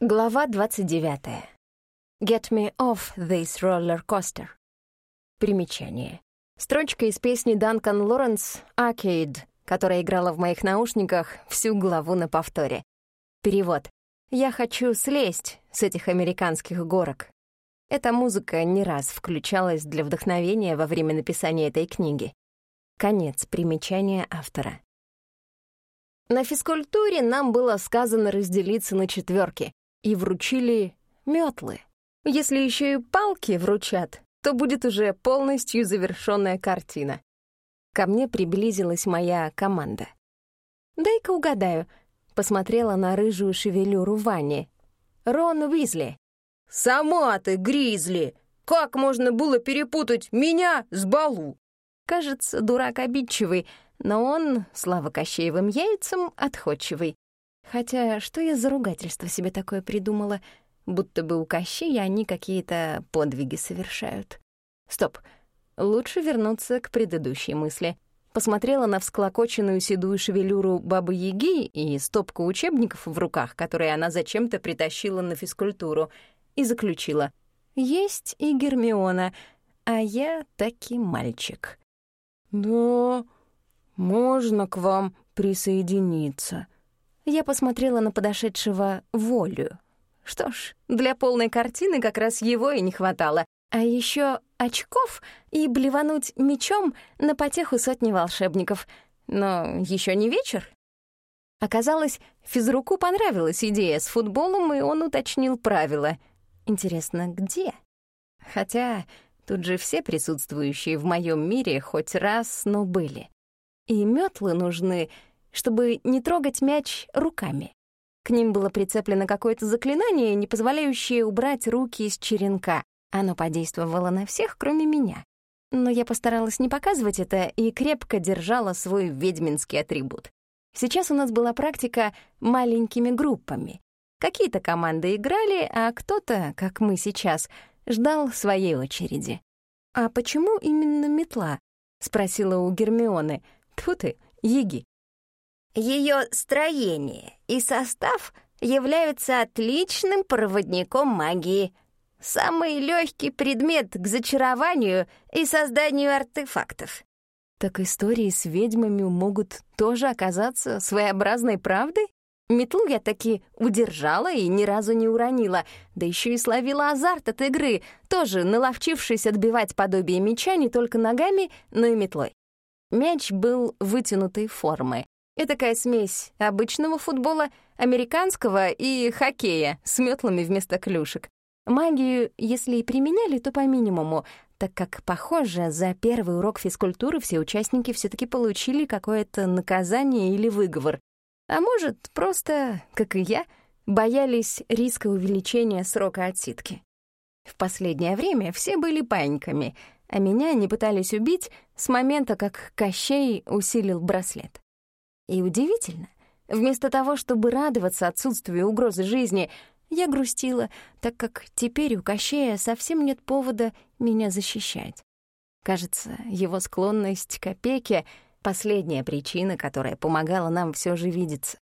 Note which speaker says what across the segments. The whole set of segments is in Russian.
Speaker 1: Глава 29. Get me off this roller coaster. Примечание. Строчка из песни Данкан Лоренс «Arcade», которая играла в моих наушниках всю главу на повторе. Перевод. «Я хочу слезть с этих американских горок». Эта музыка не раз включалась для вдохновения во время написания этой книги. Конец примечания автора. На физкультуре нам было сказано разделиться на четверки и вручили метлы. Если еще и палки вручат, то будет уже полностью завершенная картина. Ко мне приблизилась моя команда. «Дай-ка угадаю», — посмотрела на рыжую шевелюру Вани. «Рон Уизли».
Speaker 2: «Сама ты, Гризли! Как можно было перепутать меня с Балу?»
Speaker 1: Кажется, дурак обидчивый, но он, слава Кощеевым яйцам, отходчивый. Хотя что я за ругательство себе такое придумала? Будто бы у Кощея они какие-то подвиги совершают. Стоп, лучше вернуться к предыдущей мысли. Посмотрела на всклокоченную седую шевелюру Бабы-Яги и стопку учебников в руках, которые она зачем-то притащила на физкультуру, и заключила. «Есть и Гермиона, а я таки мальчик».
Speaker 2: «Да, можно к вам присоединиться»,
Speaker 1: я посмотрела на подошедшего Волю. Что ж, для полной картины как раз его и не хватало. А еще очков и блевануть мечом на потеху сотни волшебников. Но еще не вечер. Оказалось, физруку понравилась идея с футболом, и он уточнил правила. Интересно, где? Хотя тут же все присутствующие в моем мире хоть раз, но были. И метлы нужны чтобы не трогать мяч руками. К ним было прицеплено какое-то заклинание, не позволяющее убрать руки из черенка. Оно подействовало на всех, кроме меня. Но я постаралась не показывать это и крепко держала свой ведьминский атрибут. Сейчас у нас была практика маленькими группами. Какие-то команды играли, а кто-то, как мы сейчас, ждал своей очереди. «А почему именно метла?» — спросила у Гермионы. Тьфу ты, Еги.
Speaker 3: Ее строение и состав являются отличным проводником магии. Самый легкий предмет к зачарованию и созданию артефактов.
Speaker 1: Так истории с ведьмами могут тоже оказаться своеобразной правдой? Метлу я таки удержала и ни разу не уронила, да еще и словила азарт от игры, тоже наловчившись отбивать подобие мяча не только ногами, но и метлой. Мяч был вытянутой формы, Этакая смесь обычного футбола, американского и хоккея с метлами вместо клюшек. Магию, если и применяли, то по минимуму, так как, похоже, за первый урок физкультуры все участники все таки получили какое-то наказание или выговор. А может, просто, как и я, боялись риска увеличения срока отсидки. В последнее время все были паиньками, а меня не пытались убить с момента, как Кощей усилил браслет. И удивительно, вместо того, чтобы радоваться отсутствию угрозы жизни, я грустила, так как теперь у Кощея совсем нет повода меня защищать. Кажется, его склонность к опеке — последняя причина, которая помогала нам все же видеться.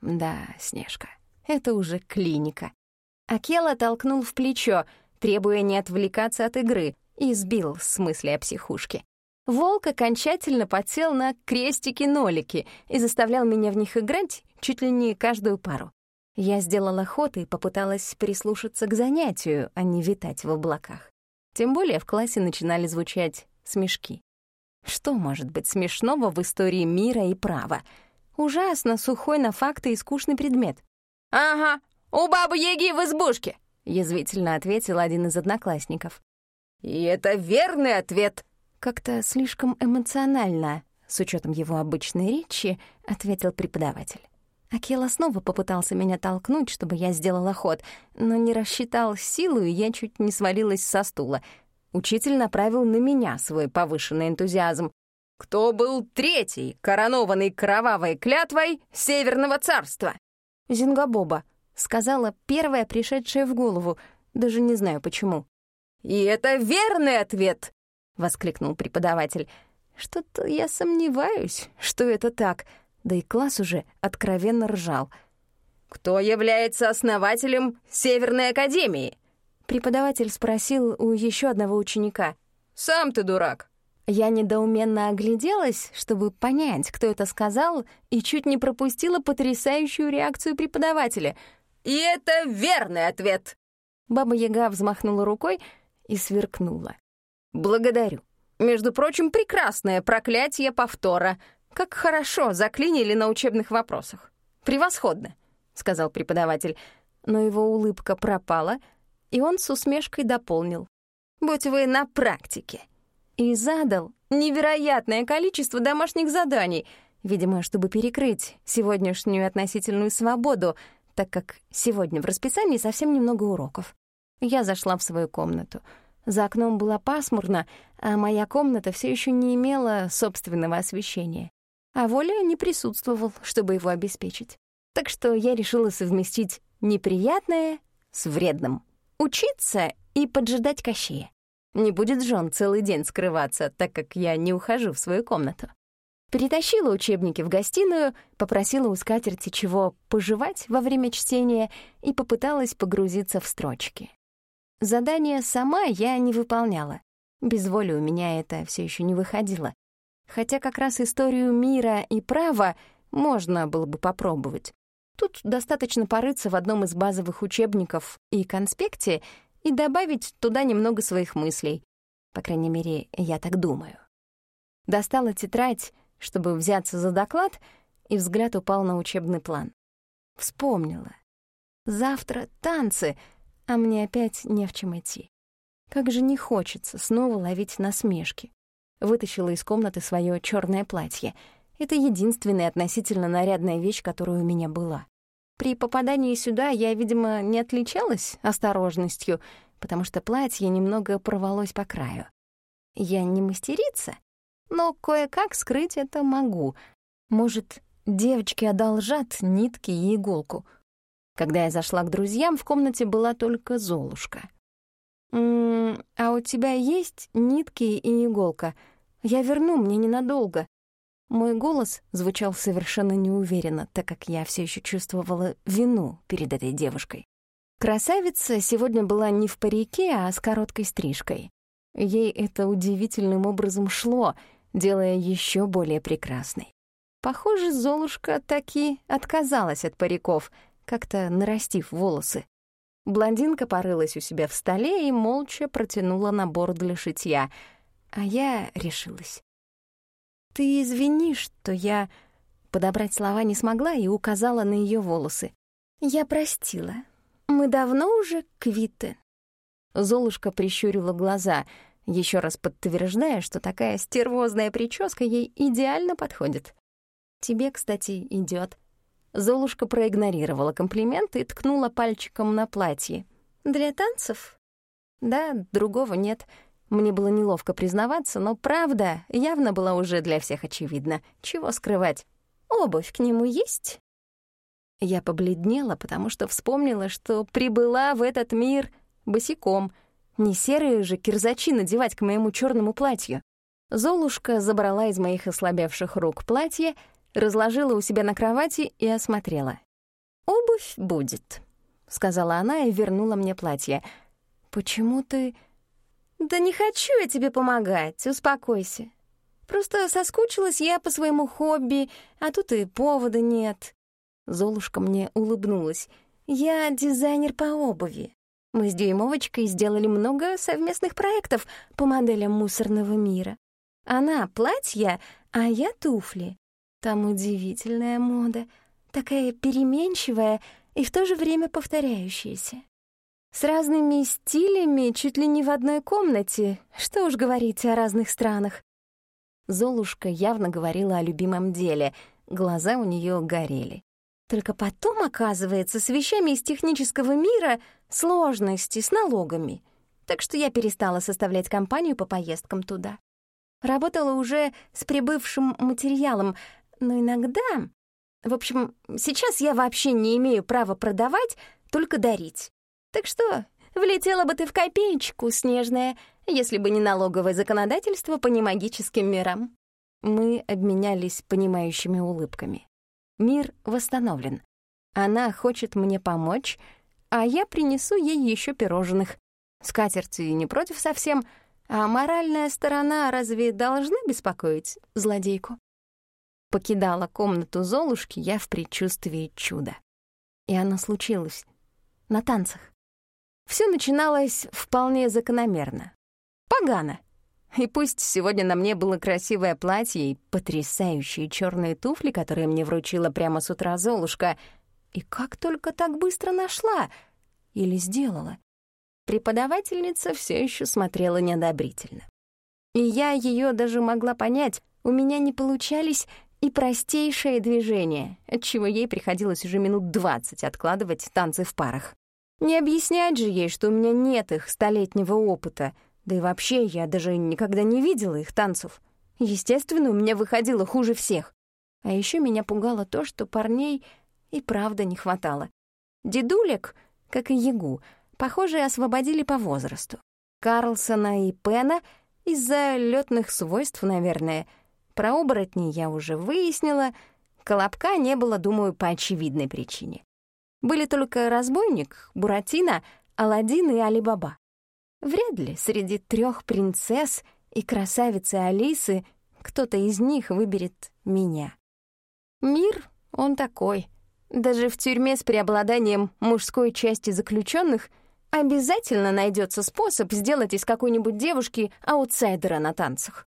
Speaker 1: Да, Снежка, это уже клиника. Акела толкнул в плечо, требуя не отвлекаться от игры, и сбил с мысли о психушке. Волк окончательно подсел на крестики-нолики и заставлял меня в них играть чуть ли не каждую пару. Я сделала ход и попыталась прислушаться к занятию, а не витать в облаках. Тем более в классе начинали звучать смешки. Что может быть смешного в истории мира и права? Ужасно сухой на факты и скучный предмет.
Speaker 2: «Ага, у бабы-яги в избушке», — язвительно ответил один из одноклассников. «И это верный ответ»,
Speaker 1: как-то слишком эмоционально, с учетом его обычной речи, ответил преподаватель. Акела снова попытался меня толкнуть, чтобы я сделала ход, но не рассчитал силу, и я чуть не свалилась со стула. Учитель направил на меня свой повышенный энтузиазм.
Speaker 2: «Кто был третий, коронованный кровавой клятвой Северного царства?»
Speaker 1: «Зингабоба», — сказала первая пришедшая в голову, даже не знаю почему.
Speaker 2: «И это верный ответ!»
Speaker 1: — воскликнул преподаватель. «Что-то я сомневаюсь, что это так». Да и класс уже откровенно ржал.
Speaker 2: «Кто является основателем Северной Академии?»
Speaker 1: Преподаватель спросил у еще одного ученика.
Speaker 2: «Сам ты дурак».
Speaker 1: Я недоуменно огляделась, чтобы понять, кто это сказал, и чуть не пропустила потрясающую реакцию преподавателя.
Speaker 2: «И это верный ответ!»
Speaker 1: Баба-яга взмахнула рукой и сверкнула.
Speaker 2: «Благодарю. Между прочим, прекрасное проклятие повтора. Как хорошо заклинили на учебных вопросах. Превосходно!» — сказал преподаватель.
Speaker 1: Но его улыбка пропала, и он с усмешкой дополнил.
Speaker 2: «Будь вы на практике!»
Speaker 1: И задал невероятное количество домашних заданий, видимо, чтобы перекрыть сегодняшнюю относительную свободу, так как сегодня в расписании совсем немного уроков. Я зашла в свою комнату. За окном было пасмурно, а моя комната все еще не имела собственного освещения. А Воля не присутствовал, чтобы его обеспечить. Так что я решила совместить неприятное с вредным. Учиться и поджидать Кощея. Не будет Жон целый день скрываться, так как я не ухожу в свою комнату. Перетащила учебники в гостиную, попросила у скатерти чего пожевать во время чтения и попыталась погрузиться в строчки. Задание сама я не выполняла. Без воли у меня это все еще не выходило. Хотя как раз историю мира и права можно было бы попробовать. Тут достаточно порыться в одном из базовых учебников и конспекте и добавить туда немного своих мыслей. По крайней мере, я так думаю. Достала тетрадь, чтобы взяться за доклад, и взгляд упал на учебный план. Вспомнила. Завтра танцы, а мне опять не в чем идти. Как же не хочется снова ловить насмешки. Вытащила из комнаты свое черное платье. Это единственная относительно нарядная вещь, которая у меня была. При попадании сюда я, видимо, не отличалась осторожностью, потому что платье немного порвалось по краю. Я не мастерица, но кое-как скрыть это могу. Может, девочки одолжат нитки и иголку. Когда я зашла к друзьям, в комнате была только Золушка. «М -м, «А у тебя есть нитки и иголка? Я верну, мне ненадолго», мой голос звучал совершенно неуверенно, так как я все еще чувствовала вину перед этой девушкой. Красавица сегодня была не в парике, а с короткой стрижкой. Ей это удивительным образом шло, делая еще более прекрасной. Похоже, Золушка таки отказалась от париков, как-то нарастив волосы. Блондинка порылась у себя в столе и молча протянула набор для шитья, а я решилась. «Ты извини, что я...» Подобрать слова не смогла и указала на ее волосы. «Я простила. Мы давно уже квиты». Золушка прищурила глаза, еще раз подтверждая, что такая стервозная прическа ей идеально подходит. «Тебе, кстати, идет. Золушка проигнорировала комплимент и ткнула пальчиком на платье. «Для танцев?» «Да, другого нет. Мне было неловко признаваться, но правда явно была уже для всех очевидна. Чего скрывать? Обувь к нему есть? Я побледнела, потому что вспомнила, что прибыла в этот мир босиком. Не серые же кирзачи надевать к моему черному платью. Золушка забрала из моих ослабевших рук платье, разложила у себя на кровати и осмотрела. «Обувь будет», — сказала она и вернула мне платье. «Почему ты...» «Да не хочу я тебе помогать, успокойся. Просто соскучилась я по своему хобби, а тут и повода нет». Золушка мне улыбнулась. «Я дизайнер по обуви. Мы с Дюймовочкой сделали много совместных проектов по моделям мусорного мира. Она — платья, а я — туфли. Там удивительная мода, такая переменчивая и в то же время повторяющаяся. С разными стилями чуть ли не в одной комнате. Что уж говорить о разных странах. Золушка явно говорила о любимом деле. Глаза у нее горели. Только потом, оказывается, с вещами из технического мира сложности с налогами. Так что я перестала составлять компанию по поездкам туда. Работала уже с прибывшим материалом, но иногда... В общем, сейчас я вообще не имею права продавать, только дарить. Так что, влетела бы ты в копеечку, Снежная, если бы не налоговое законодательство по немагическим мирам». Мы обменялись понимающими улыбками. Мир восстановлен.
Speaker 2: Она хочет мне помочь, а я принесу ей еще пирожных. Скатерти не против совсем, а моральная сторона разве должна беспокоить злодейку? Покидала комнату Золушки я в предчувствии чуда. И оно случилось на танцах. Все начиналось вполне закономерно. Погано. И пусть сегодня на мне было красивое платье и потрясающие черные туфли, которые мне вручила прямо с утра Золушка, и как только так быстро нашла или сделала, преподавательница все еще смотрела неодобрительно. И я ее даже могла понять, у меня не получались и простейшие движения, отчего ей приходилось уже минут двадцать откладывать танцы в парах. Не объяснять же ей, что у меня нет их столетнего опыта, да и вообще я даже никогда не видела их танцев. Естественно, у меня выходило хуже всех. А еще меня пугало то, что парней и правда не хватало. Дедулек, как и Ягу, похоже, освободили по возрасту. Карлсона и Пена из-за летных свойств, наверное. Про оборотней я уже выяснила. Колобка не было, думаю, по очевидной причине. Были только разбойник, Буратино, Аладдин и Али-Баба. Вряд ли среди трех принцесс и красавицы Алисы кто-то из них выберет меня. Мир, он такой. Даже в тюрьме с преобладанием мужской части заключенных обязательно найдется способ сделать из какой-нибудь девушки аутсайдера на танцах.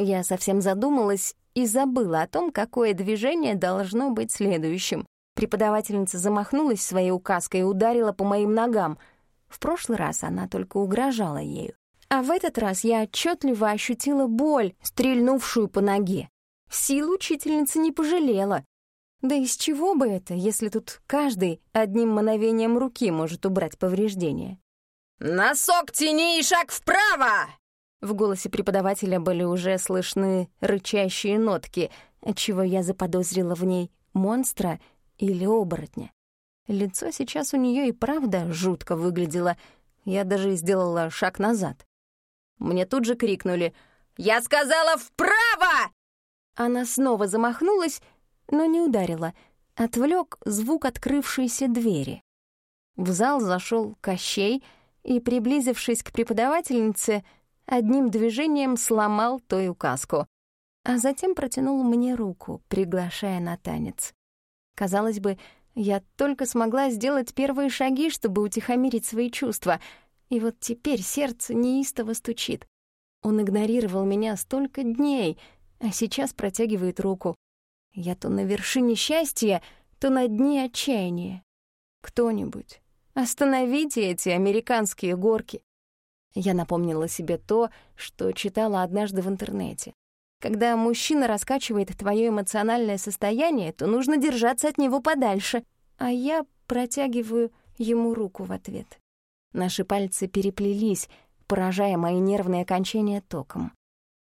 Speaker 2: Я совсем задумалась и забыла о том, какое движение должно быть следующим. Преподавательница замахнулась своей указкой и ударила по моим ногам. В прошлый раз она только угрожала ею. А в этот раз я отчетливо ощутила боль, стрельнувшую по ноге. Сил учительница не пожалела. Да из чего бы это, если тут каждый одним мановением руки может убрать повреждения?
Speaker 4: «Носок тяни и шаг вправо!»
Speaker 2: В голосе преподавателя были уже слышны рычащие нотки, отчего я заподозрила в ней монстра или оборотня. Лицо сейчас у нее и правда жутко выглядело. Я даже сделала шаг назад. Мне тут же крикнули «Я сказала вправо!» Она снова замахнулась, но не ударила. Отвлек звук открывшейся двери. В зал зашел Кощей и, приблизившись к преподавательнице, одним движением сломал той указку, а затем протянул мне руку, приглашая на танец. Казалось бы, я только смогла сделать первые шаги, чтобы утихомирить свои чувства, и вот теперь сердце неистово стучит. Он игнорировал меня столько дней, а сейчас протягивает руку. Я то на вершине счастья, то на дне отчаяния. Кто-нибудь, остановите эти американские горки. Я напомнила себе то, что читала однажды в интернете. Когда мужчина раскачивает твое эмоциональное состояние, то нужно держаться от него подальше, а я протягиваю ему руку в ответ. Наши пальцы переплелись, поражая мои нервные окончания током.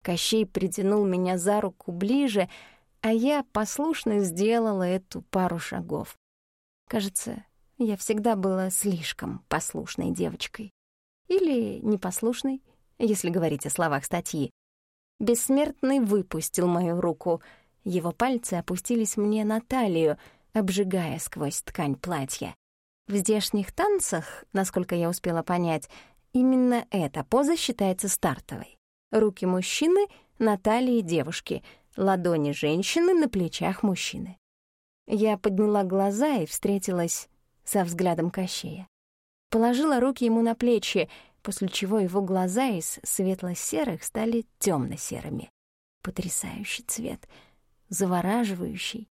Speaker 2: Кощей притянул меня за руку ближе, а я послушно сделала эту пару шагов. Кажется, я всегда была слишком послушной девочкой. Или непослушной, если говорить о словах статьи. Бессмертный выпустил мою руку. Его пальцы опустились мне на талию, обжигая сквозь ткань платья. В здешних танцах, насколько я успела понять, именно эта поза считается стартовой. Руки мужчины на талии девушки, ладони женщины на плечах мужчины. Я подняла глаза и встретилась со взглядом Кощея. Положила руки ему на плечи, после чего его глаза из светло-серых стали темно-серыми. Потрясающий цвет, завораживающий.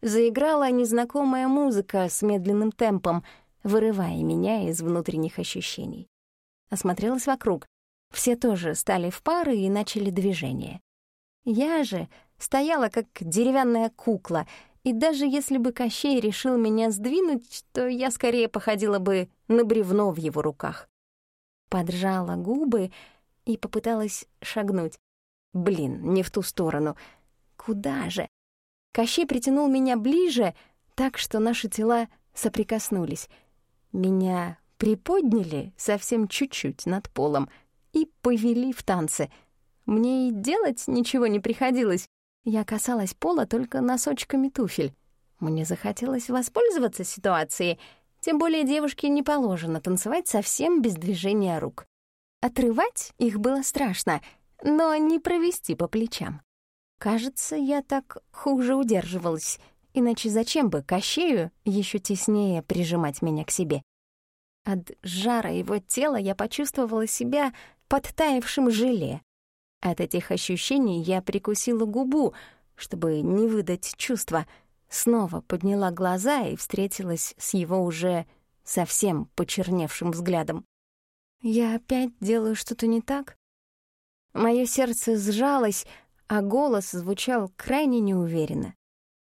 Speaker 2: Заиграла незнакомая музыка с медленным темпом, вырывая меня из внутренних ощущений. Осмотрелась вокруг. Все тоже стали в пары и начали движение. Я же стояла как деревянная кукла, и даже если бы Кощей решил меня сдвинуть, то я скорее походила бы на бревно в его руках поджала губы и попыталась шагнуть. Блин, не в ту сторону. Куда же? Кощей притянул меня ближе, так что наши тела соприкоснулись. Меня приподняли совсем чуть-чуть над полом и повели в танцы. Мне и делать ничего не приходилось. Я касалась пола только носочками туфель. Мне захотелось воспользоваться ситуацией, тем более девушке не положено танцевать совсем без движения рук. Отрывать их было страшно, но не провести по плечам. Кажется, я так хуже удерживалась, иначе зачем бы Кощею еще теснее прижимать меня к себе? От жара его тела я почувствовала себя подтаявшим желе. От этих ощущений я прикусила губу, чтобы не выдать чувства, снова подняла глаза и встретилась с его уже совсем почерневшим взглядом. Я опять делаю что-то не так? Моё сердце сжалось, а голос звучал крайне неуверенно.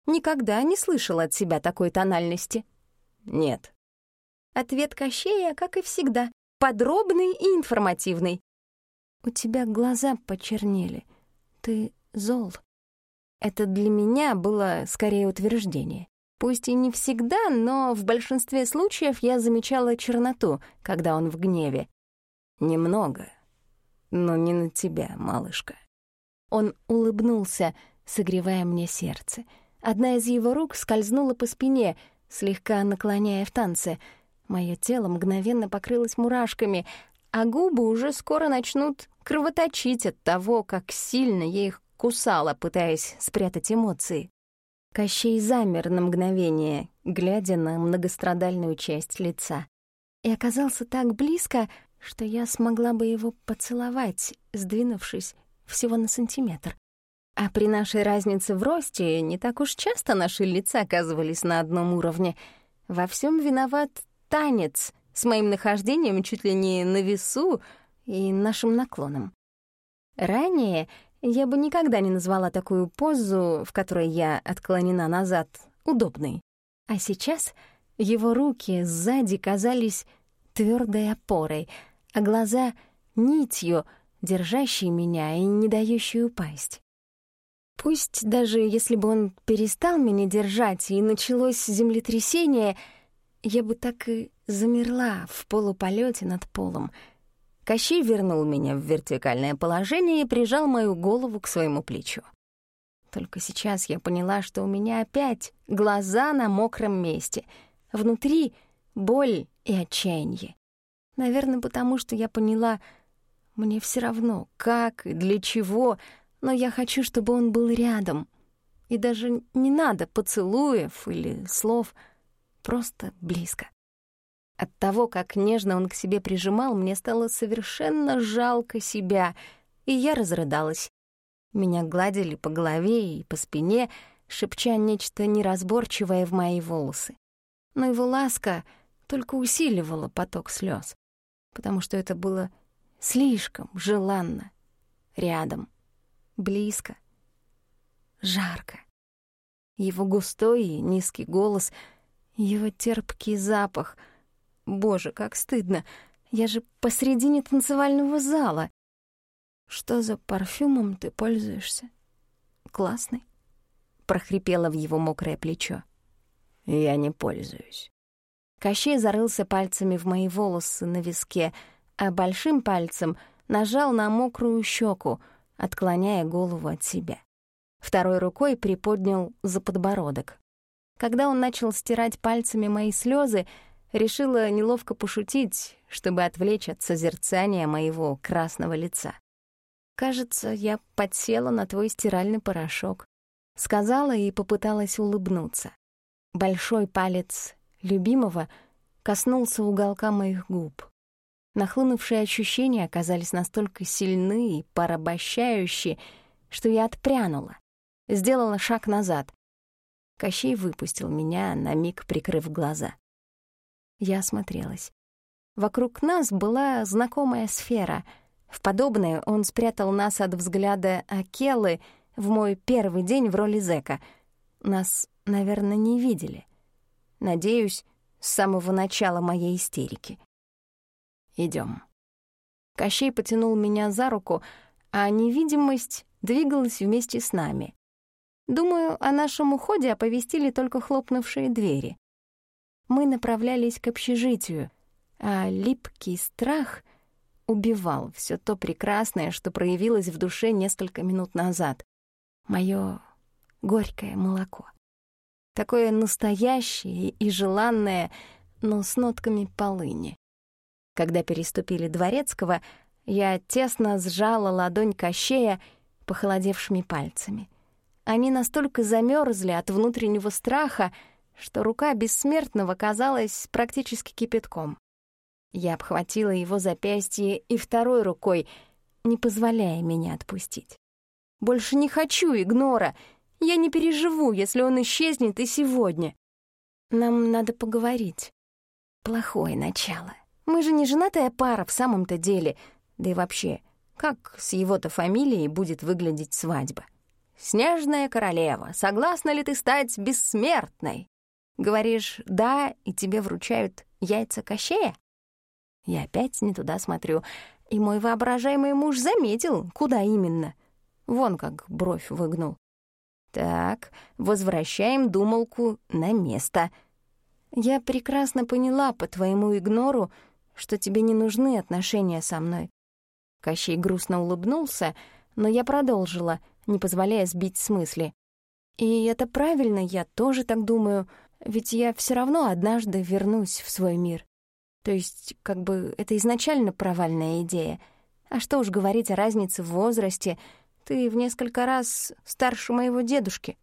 Speaker 2: Никогда не слышала от себя такой тональности.
Speaker 1: «Нет».
Speaker 2: Ответ Кощея, как и всегда, подробный и информативный. «У тебя глаза почернели. Ты зол». Это для меня было скорее утверждение. Пусть и не всегда, но в большинстве случаев я замечала черноту, когда он в гневе.
Speaker 1: Немного, но не на тебя, малышка.
Speaker 2: Он улыбнулся, согревая мне сердце. Одна из его рук скользнула по спине, слегка наклоняя в танце. Мое тело мгновенно покрылось мурашками, а губы уже скоро начнут кровоточить от того, как сильно я их кусала, пытаясь спрятать эмоции. Кощей замер на мгновение, глядя на многострадальную часть лица. И оказался так близко, что я смогла бы его поцеловать, сдвинувшись всего на сантиметр. А при нашей разнице в росте не так уж часто наши лица оказывались на одном уровне. Во всем виноват танец с моим нахождением чуть ли не на весу и нашим наклоном. Ранее я бы никогда не назвала такую позу, в которой я отклонена назад, удобной. А сейчас его руки сзади казались твердой опорой, а глаза — нитью — держащий меня и не дающий упасть. Пусть даже если бы он перестал меня держать и началось землетрясение, я бы так и замерла в полуполете над полом. Кощей вернул меня в вертикальное положение и прижал мою голову к своему плечу. Только сейчас я поняла, что у меня опять глаза на мокром месте. Внутри боль и отчаяние. Наверное, потому что я поняла — мне все равно, как и для чего, но я хочу, чтобы он был рядом. И даже не надо поцелуев или слов, просто близко. От того, как нежно он к себе прижимал, мне стало совершенно жалко себя, и я разрыдалась. Меня гладили по голове и по спине, шепча нечто неразборчивое в мои волосы. Но его ласка только усиливала поток слез, потому что это было Слишком желанно. Рядом. Близко. Жарко. Его густой и низкий голос, его терпкий запах. Боже, как стыдно. Я же посредине танцевального зала. Что за парфюмом ты пользуешься? Классный. Прохрипела в его мокрое плечо.
Speaker 1: Я не пользуюсь.
Speaker 2: Кощей зарылся пальцами в мои волосы на виске — а большим пальцем нажал на мокрую щеку, отклоняя голову от себя. Второй рукой приподнял за подбородок. Когда он начал стирать пальцами мои слезы, решила неловко пошутить, чтобы отвлечь от созерцания моего красного лица. «Кажется, я подсела на твой стиральный порошок», — сказала и попыталась улыбнуться. Большой палец любимого коснулся уголка моих губ. Нахлынувшие ощущения оказались настолько сильны и порабощающие, что я отпрянула, сделала шаг назад. Кощей выпустил меня, на миг прикрыв глаза. Я осмотрелась. Вокруг нас была знакомая сфера. В подобное он спрятал нас от взгляда Акелы в мой первый день в роли зэка. Нас, наверное, не видели. Надеюсь, с самого начала моей истерики. Идем. Кощей потянул меня за руку, а невидимость двигалась вместе с нами. Думаю, о нашем уходе оповестили только хлопнувшие двери. Мы направлялись к общежитию, а липкий страх убивал все то прекрасное, что проявилось в душе несколько минут назад. Моё горькое молоко. такое настоящее и желанное, но с нотками полыни. Когда переступили Дворецкого, я тесно сжала ладонь Кощея похолодевшими пальцами. Они настолько замерзли от внутреннего страха, что рука бессмертного казалась практически кипятком. Я обхватила его запястье и второй рукой, не позволяя меня отпустить. Больше не хочу игнора. Я не переживу, если он исчезнет и сегодня. Нам надо поговорить. Плохое начало. Мы же не женатая пара в самом-то деле. Да и вообще, как с его-то фамилией будет выглядеть свадьба? «Снежная королева, согласна ли ты стать бессмертной?» Говоришь «да», и тебе вручают яйца кощея? Я опять не туда смотрю, и мой воображаемый муж заметил, куда именно. Вон как бровь выгнул. Так, возвращаем думалку на место. Я прекрасно поняла по твоему игнору, что тебе не нужны отношения со мной. Кощей грустно улыбнулся, но я продолжила, не позволяя сбить с мысли. И это правильно, я тоже так думаю, ведь я все равно однажды вернусь в свой мир. То есть, как бы, это изначально провальная идея. А что уж говорить о разнице в возрасте, ты в несколько раз старше моего дедушки.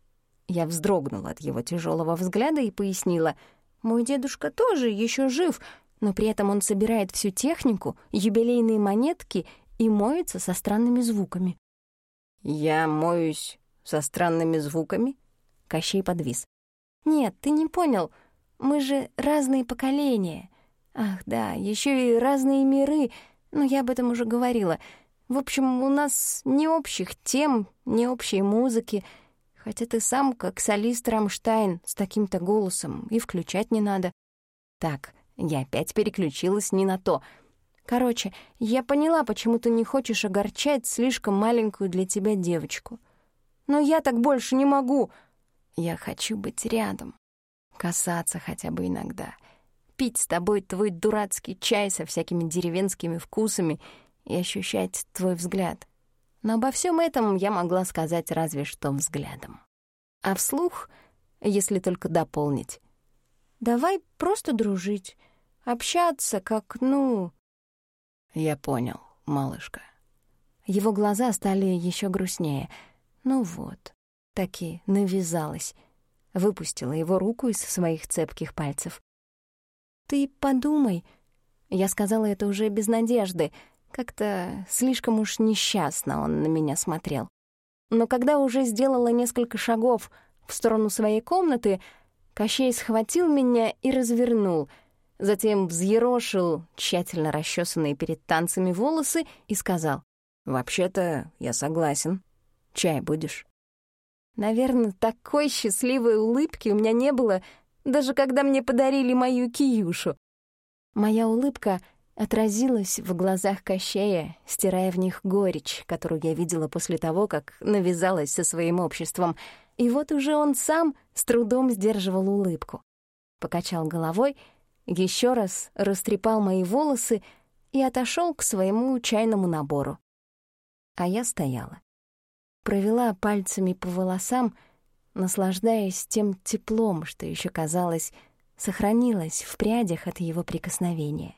Speaker 2: Я вздрогнула от его тяжелого взгляда и пояснила. Мой дедушка тоже еще жив, но при этом он собирает всю технику, юбилейные монетки и моется со странными звуками. «Я моюсь со странными звуками?» Кощей подвис. «Нет, ты не понял. Мы же разные поколения. Ах, да, еще и разные миры, но я об этом уже говорила. В общем, у нас не общих тем, не общей музыки, хотя ты сам как солист Рамштайн с таким-то голосом, и включать не надо. Так, я опять переключилась не на то. Короче, я поняла, почему ты не хочешь огорчать слишком маленькую для тебя девочку. Но я так больше не могу. Я хочу быть рядом, касаться хотя бы иногда — пить с тобой твой дурацкий чай со всякими деревенскими вкусами и ощущать твой взгляд. Но обо всем этом я могла сказать разве что взглядом. А вслух, если только дополнить, давай просто дружить, общаться как, ну... Я понял, малышка. Его глаза стали еще грустнее. Ну вот, таки навязалась. Выпустила его руку из своих цепких пальцев. «Ты подумай». Я сказала это уже без надежды. Как-то слишком уж несчастно он на меня смотрел. Но когда уже сделала несколько шагов в сторону своей комнаты, Кощей схватил меня и развернул, затем взъерошил тщательно расчесанные перед танцами волосы и сказал, «Вообще-то я согласен. Чай будешь?» Наверное, такой счастливой улыбки у меня не было даже когда мне подарили мою киюшу. Моя улыбка отразилась в глазах Кощея, стирая в них горечь, которую я видела после того, как навязалась со своим обществом. И вот уже он сам с трудом сдерживал улыбку. Покачал головой, еще раз растрепал мои волосы и отошел к своему чайному набору. А я стояла. Провела пальцами по волосам, наслаждаясь тем теплом, что еще казалось, сохранилось в прядях от его прикосновения.